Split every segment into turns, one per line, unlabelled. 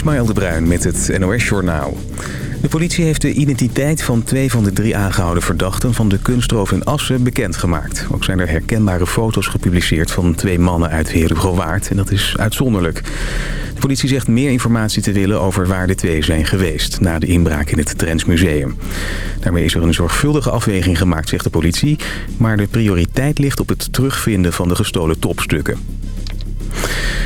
Ismaël de Bruin met het NOS Journaal. De politie heeft de identiteit van twee van de drie aangehouden verdachten... van de kunstroof in Assen bekendgemaakt. Ook zijn er herkenbare foto's gepubliceerd van twee mannen uit Herugowaard. En dat is uitzonderlijk. De politie zegt meer informatie te willen over waar de twee zijn geweest... na de inbraak in het Trends Museum. Daarmee is er een zorgvuldige afweging gemaakt, zegt de politie. Maar de prioriteit ligt op het terugvinden van de gestolen topstukken.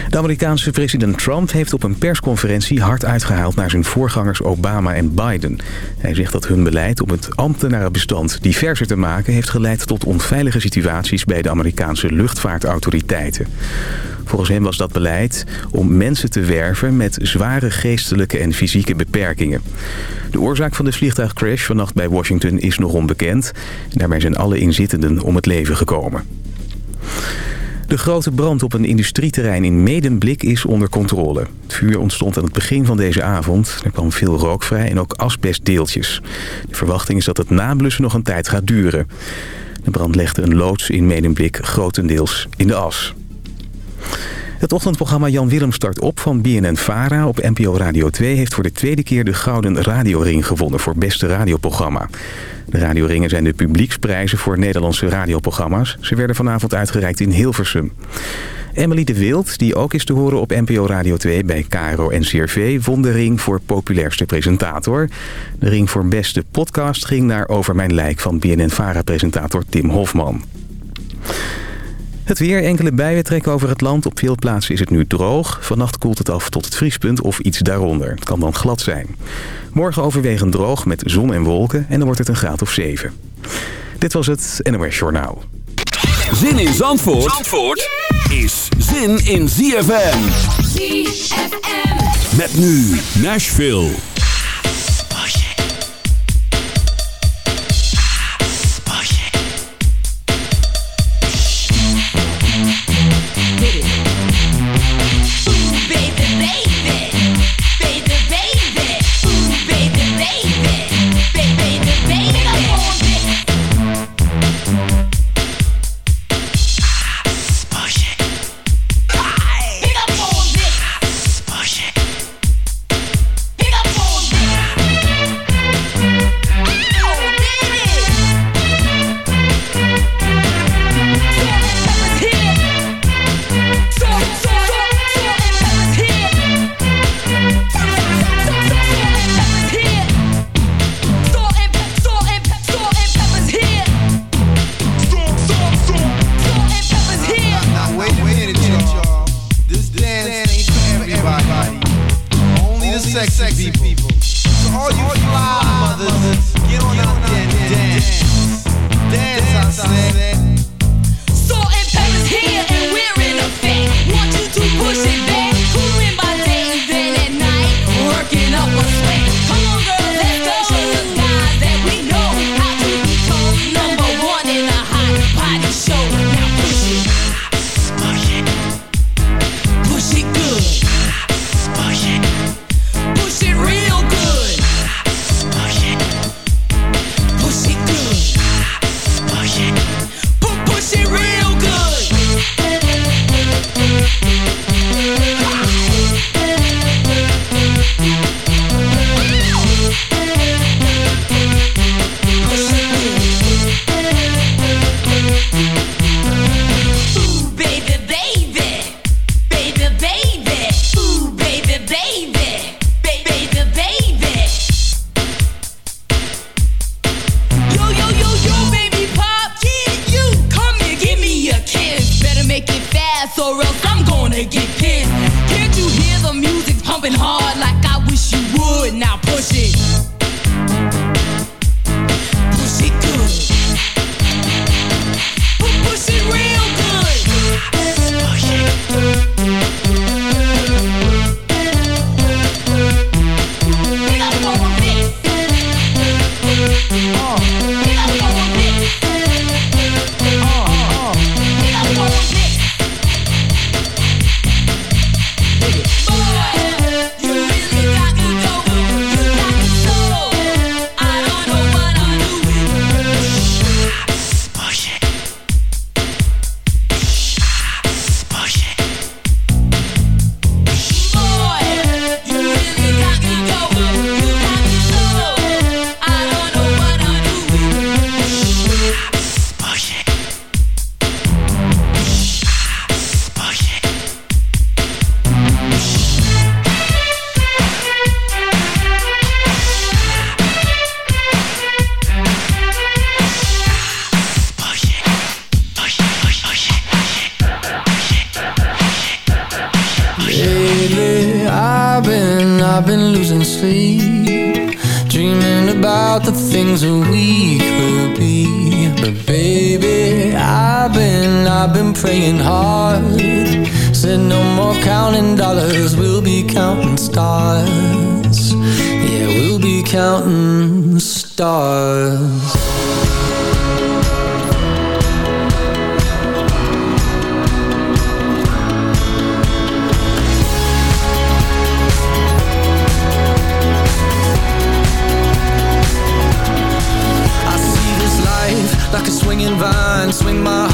De Amerikaanse president Trump heeft op een persconferentie hard uitgehaald naar zijn voorgangers Obama en Biden. Hij zegt dat hun beleid om het ambtenarenbestand diverser te maken heeft geleid tot onveilige situaties bij de Amerikaanse luchtvaartautoriteiten. Volgens hem was dat beleid om mensen te werven met zware geestelijke en fysieke beperkingen. De oorzaak van de vliegtuigcrash vannacht bij Washington is nog onbekend. Daarbij zijn alle inzittenden om het leven gekomen. De grote brand op een industrieterrein in Medemblik is onder controle. Het vuur ontstond aan het begin van deze avond. Er kwam veel rook vrij en ook asbestdeeltjes. De verwachting is dat het nablussen nog een tijd gaat duren. De brand legde een loods in Medemblik grotendeels in de as. Het ochtendprogramma Jan Willem start op van BNN-Vara op NPO Radio 2... heeft voor de tweede keer de Gouden Radioring gewonnen voor beste radioprogramma. De radioringen zijn de publieksprijzen voor Nederlandse radioprogramma's. Ze werden vanavond uitgereikt in Hilversum. Emily de Wild, die ook is te horen op NPO Radio 2 bij KRO en CRV... won de ring voor populairste presentator. De ring voor beste podcast ging naar Over Mijn Lijk van BNN-Vara-presentator Tim Hofman. Het weer, enkele buien trekken over het land. Op veel plaatsen is het nu droog. Vannacht koelt het af tot het vriespunt of iets daaronder. Het kan dan glad zijn. Morgen overwegend droog met zon en wolken en dan wordt het een graad of 7. Dit was het NOS Journaal.
Zin in Zandvoort, Zandvoort is zin in ZFM. ZFM. Met nu Nashville.
I've been, I've been praying hard. Said no more counting dollars, we'll be counting stars. Yeah, we'll be counting stars. I see this life like a swinging vine Swing my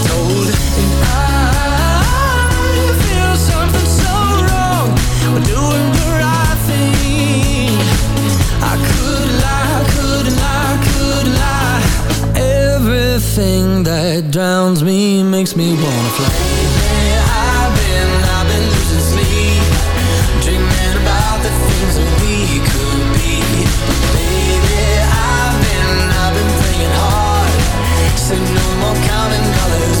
been, I've been losing sleep, dreaming about the things we could be. I've been praying hard. Said no more counting dollars,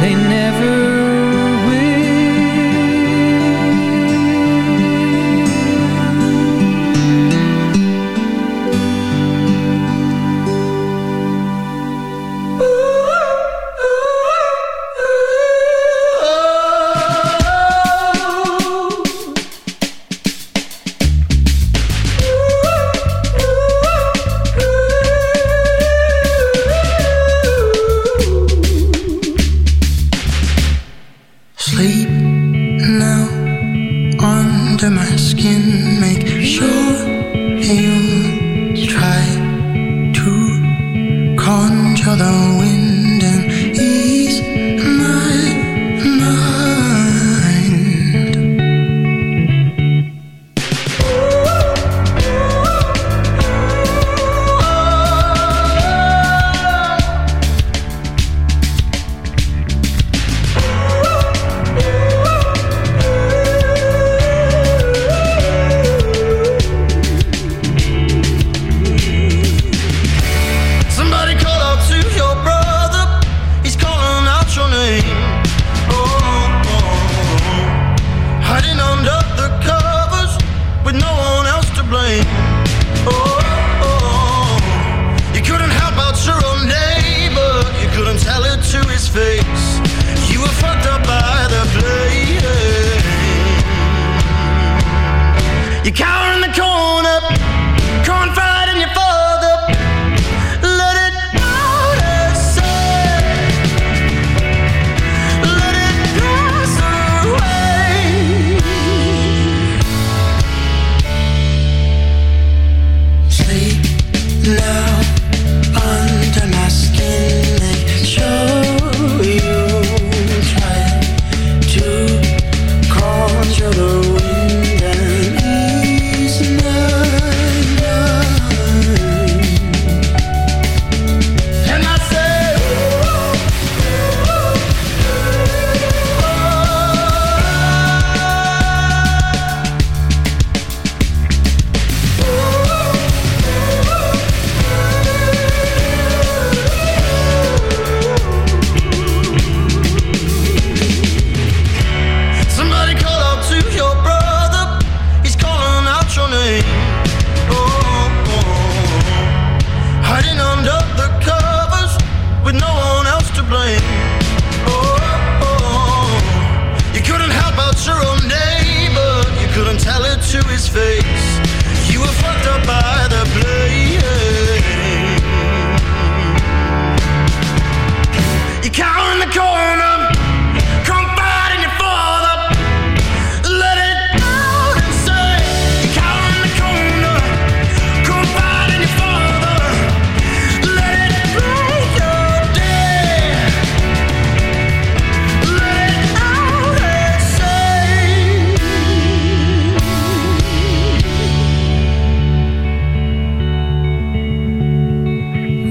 they never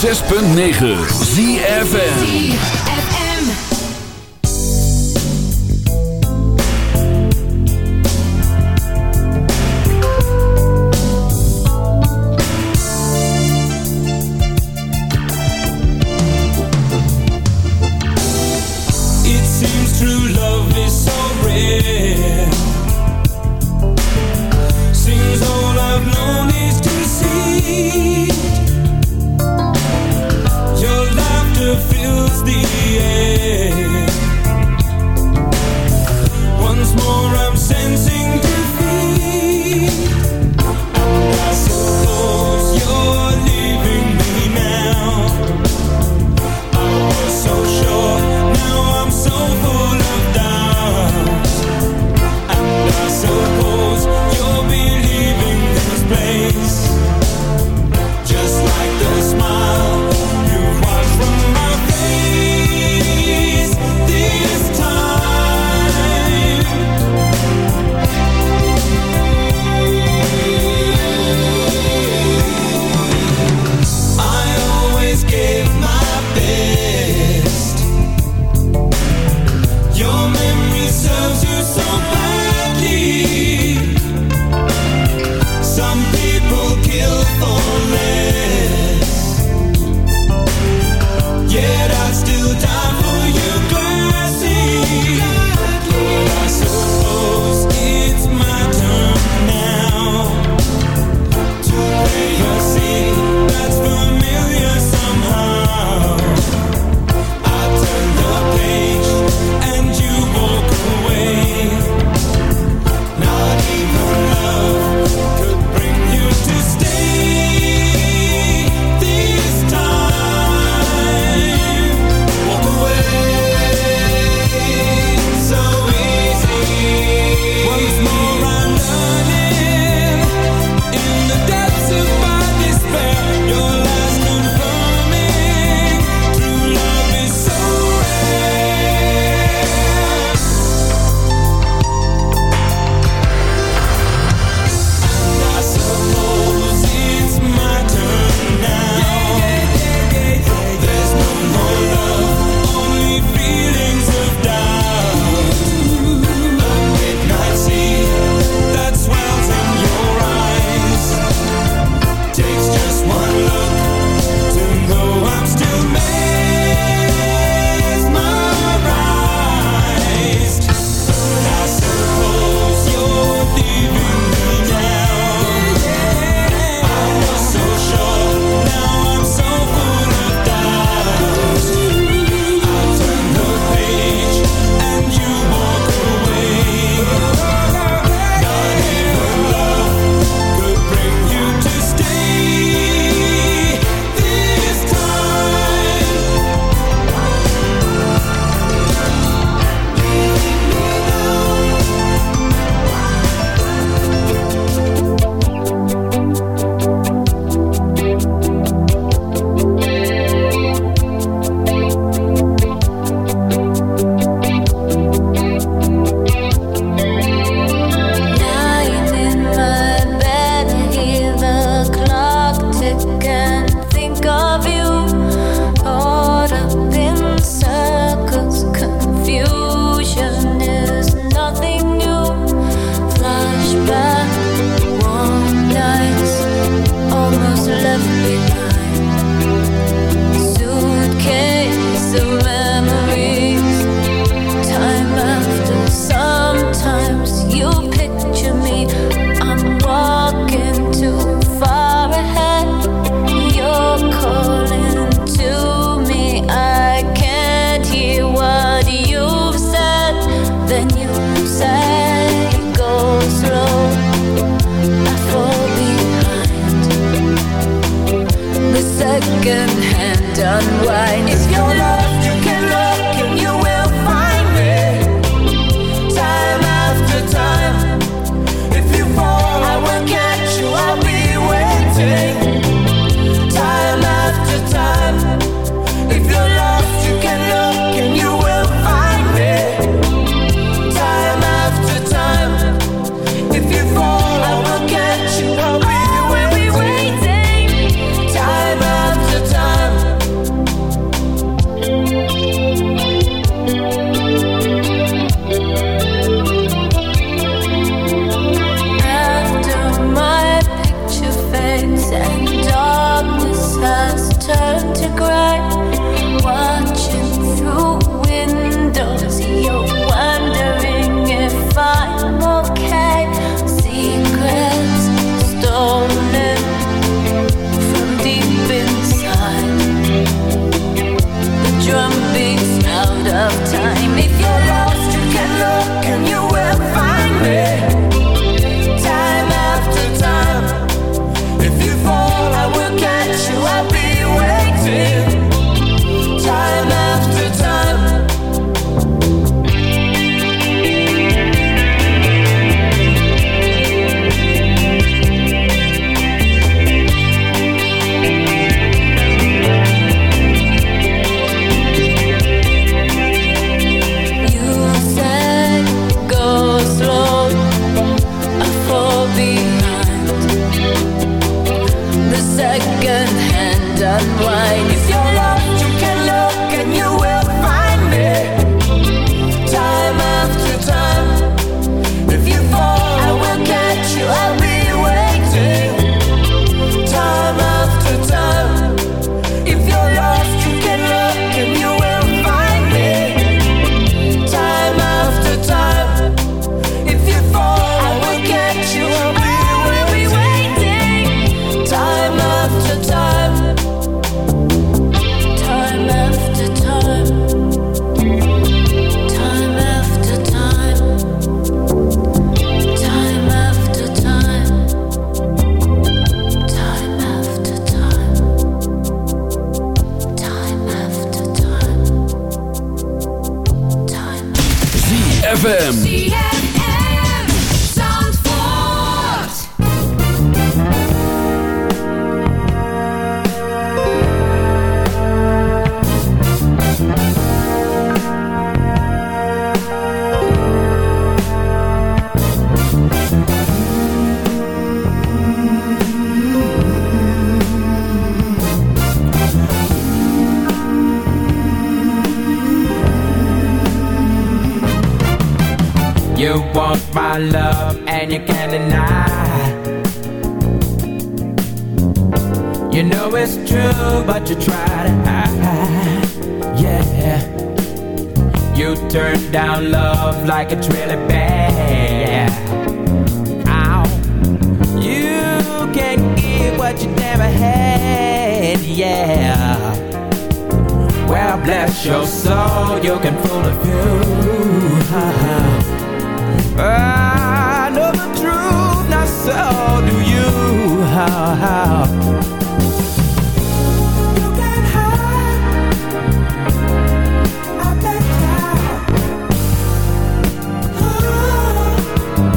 106.9 ZFN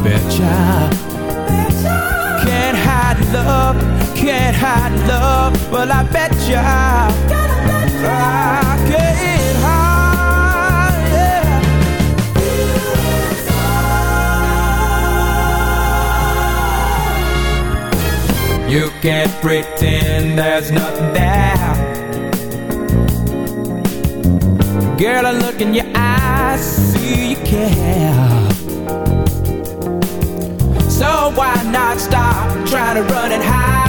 betcha. Can't hide love, can't hide love, Well, I betcha. betcha. I can't hide, yeah. You can't pretend there's nothing there. Girl, I look in your eyes, see you care why not stop? Trying to run and hide.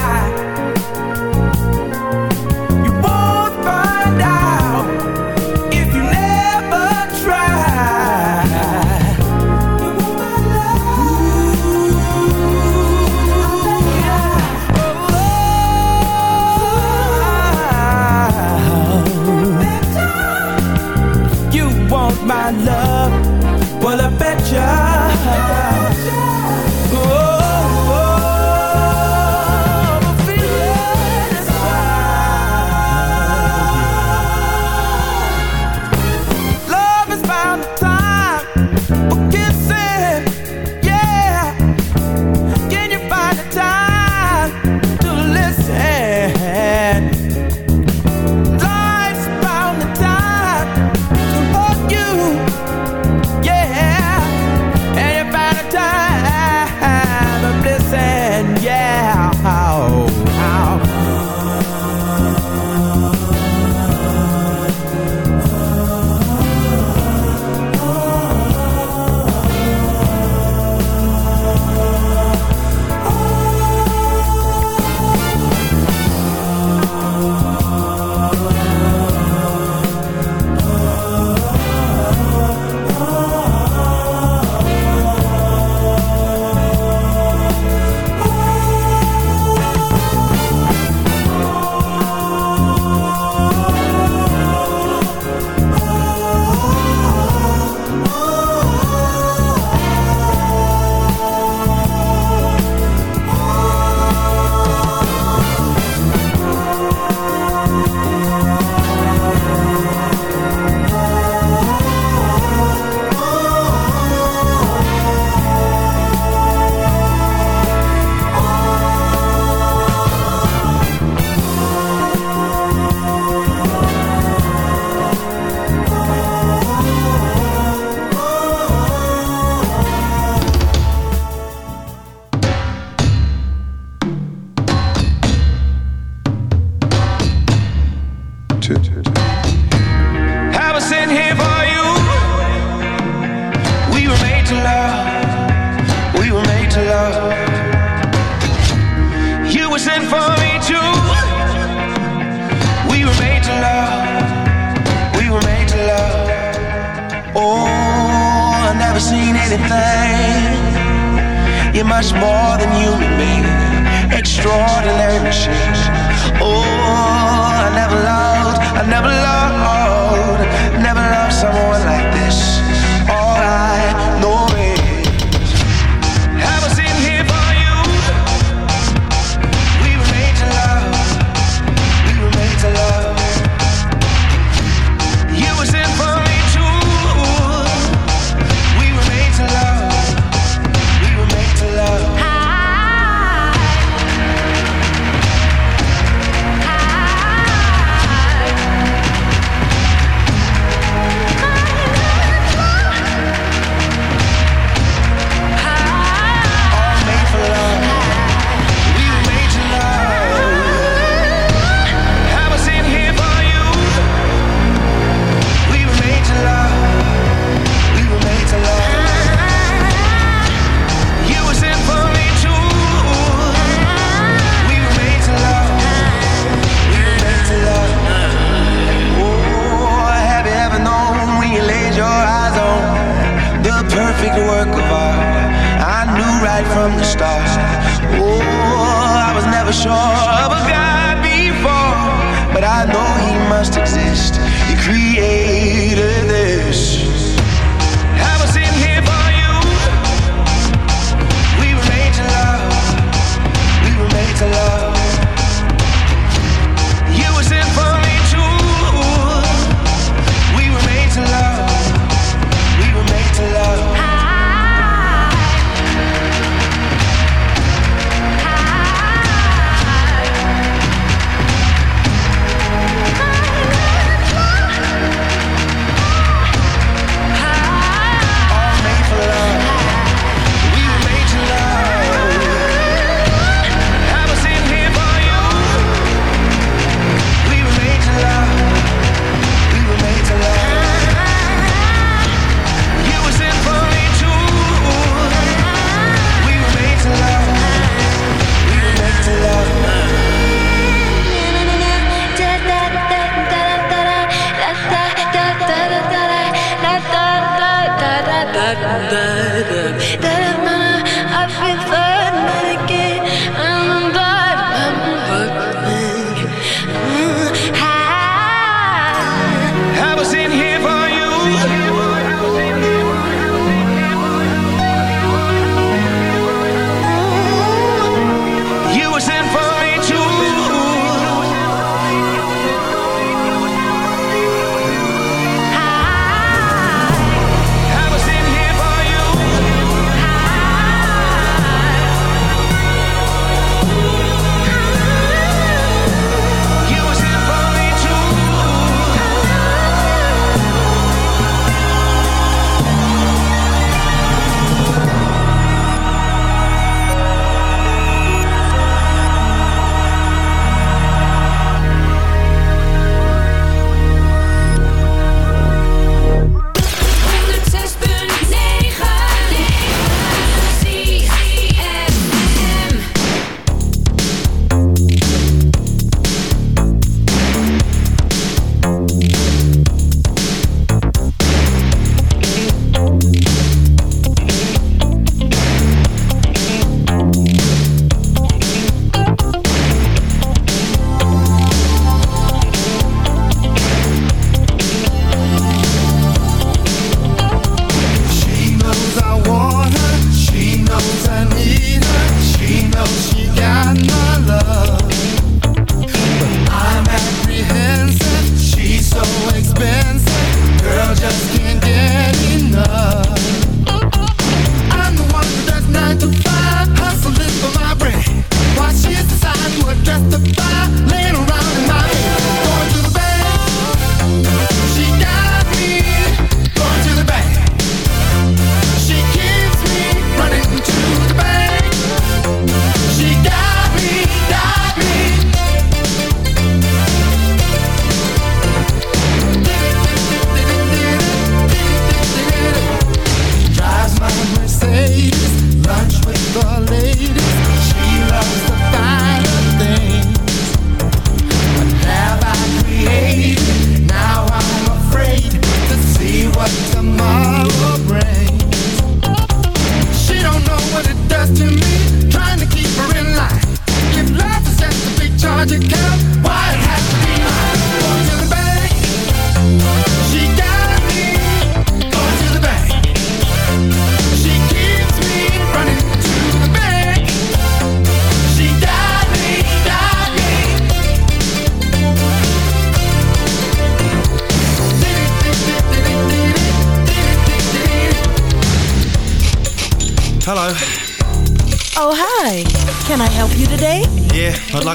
da da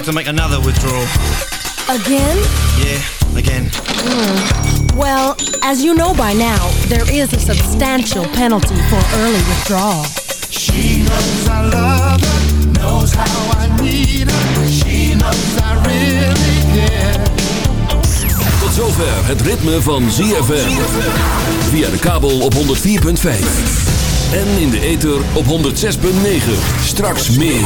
to
make another withdrawal.
Again?
Yeah, again.
Well, as you know by now, there is a substantial penalty for early withdrawal.
She knows I love her, knows how I need her. She knows I really care.
Tot zover het ritme van ZFM. Via de kabel op 104.5. En in de ether op 106.9. Straks meer.